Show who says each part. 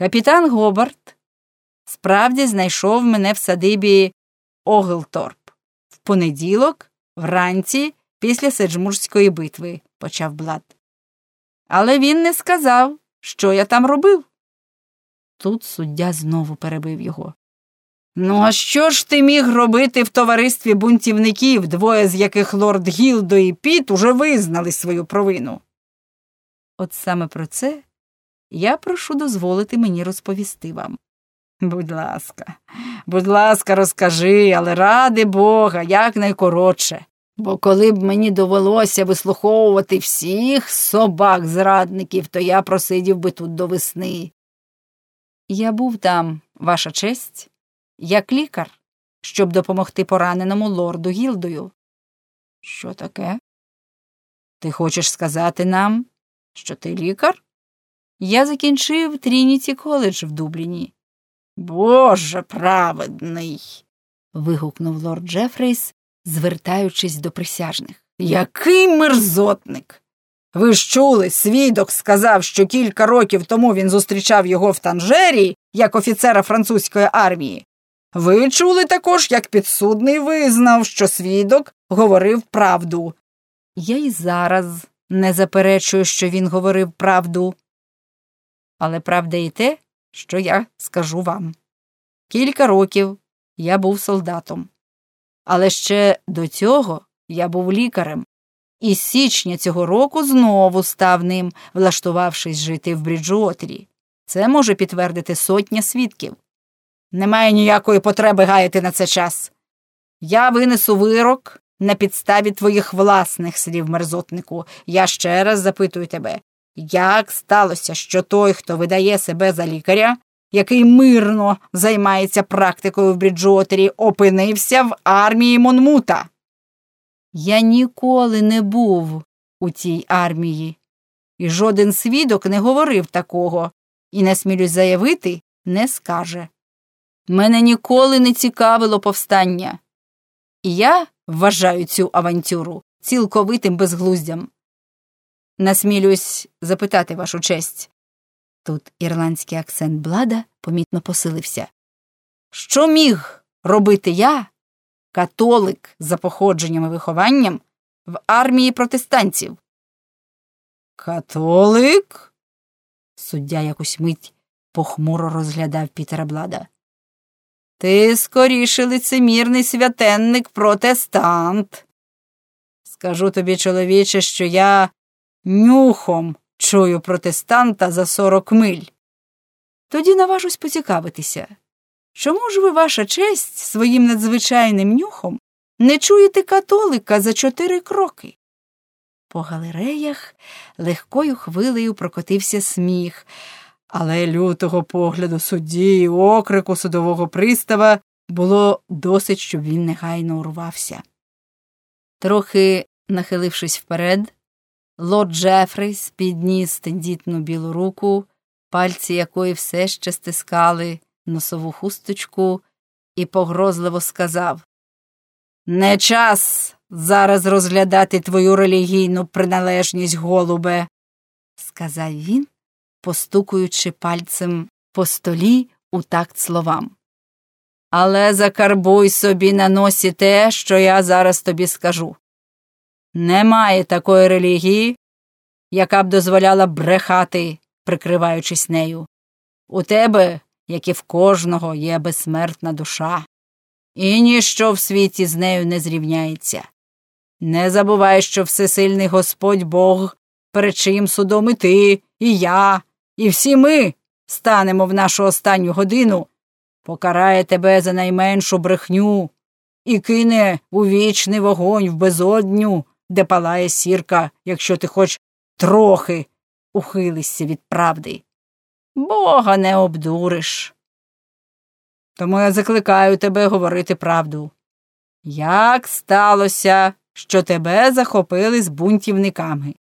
Speaker 1: Капітан Гобарт справді знайшов мене в садибі Оглторп в понеділок, вранці, після Седжмурської битви, почав Блад. Але він не сказав, що я там робив. Тут суддя знову перебив його. Ну, а що ж ти міг робити в товаристві бунтівників, двоє з яких лорд Гілдо і Піт уже визнали свою провину? От саме про це я прошу дозволити мені розповісти вам. Будь ласка, будь ласка, розкажи, але ради Бога, якнайкоротше. Бо коли б мені довелося вислуховувати всіх собак зрадників, то я просидів би тут до весни. Я був там, ваша честь, як лікар, щоб допомогти пораненому лорду Гілдою. Що таке? Ти хочеш сказати нам, що ти лікар? Я закінчив Трініті коледж в Дубліні. Боже праведний. вигукнув лорд Джефрейс, звертаючись до присяжних. Який мерзотник. Ви ж чули, свідок сказав, що кілька років тому він зустрічав його в Танжері як офіцера французької армії. Ви чули також, як підсудний визнав, що свідок говорив правду. Я й зараз не заперечую, що він говорив правду. Але правда і те, що я скажу вам. Кілька років я був солдатом. Але ще до цього я був лікарем, і з січня цього року знову став ним, влаштувавшись жити в Бріджуотері. Це може підтвердити сотня свідків. Немає ніякої потреби гаяти на це час. Я винесу вирок на підставі твоїх власних слів, мерзотнику. Я ще раз запитую тебе, як сталося, що той, хто видає себе за лікаря, який мирно займається практикою в Бріджотері, опинився в армії Монмута? Я ніколи не був у цій армії, і жоден свідок не говорив такого, і, не смілюсь заявити, не скаже. Мене ніколи не цікавило повстання, і я вважаю цю авантюру цілковитим безглуздям. Насмілюсь запитати вашу честь. Тут ірландський акцент блада помітно посилився. Що міг робити я, католик за походженням і вихованням, в армії протестантів? Католик? Суддя якусь мить похмуро розглядав Пітера Блада. Ти скоріше лицемірний святенник протестант. Скажу тобі, чоловіче, що я нюхом чую протестанта за сорок миль. Тоді наважусь поцікавитися. Чому ж ви, ваша честь, своїм надзвичайним нюхом не чуєте католика за чотири кроки? По галереях легкою хвилею прокотився сміх, але лютого погляду судді і окрику судового пристава було досить, щоб він негайно урвався. Трохи нахилившись вперед, лорд Джефрейс підніс тендітну білу руку, пальці якої все ще стискали носову хусточку, і погрозливо сказав Не час зараз розглядати твою релігійну приналежність, голубе, сказав він, постукуючи пальцем по столі у такт словам. Але закарбуй собі на носі те, що я зараз тобі скажу. Немає такої релігії, яка б дозволяла брехати, прикриваючись нею. У тебе, як і в кожного, є безсмертна душа, і ніщо в світі з нею не зрівняється. Не забувай, що всесильний Господь Бог, перед чиїм судом і ти, і я, і всі ми станемо в нашу останню годину, покарає тебе за найменшу брехню і кине у вічний вогонь в безодню, де палає сірка, якщо ти хоч трохи ухилишся від правди. Бога не обдуриш. Тому я закликаю тебе говорити правду. Як сталося, що тебе захопили з бунтівниками?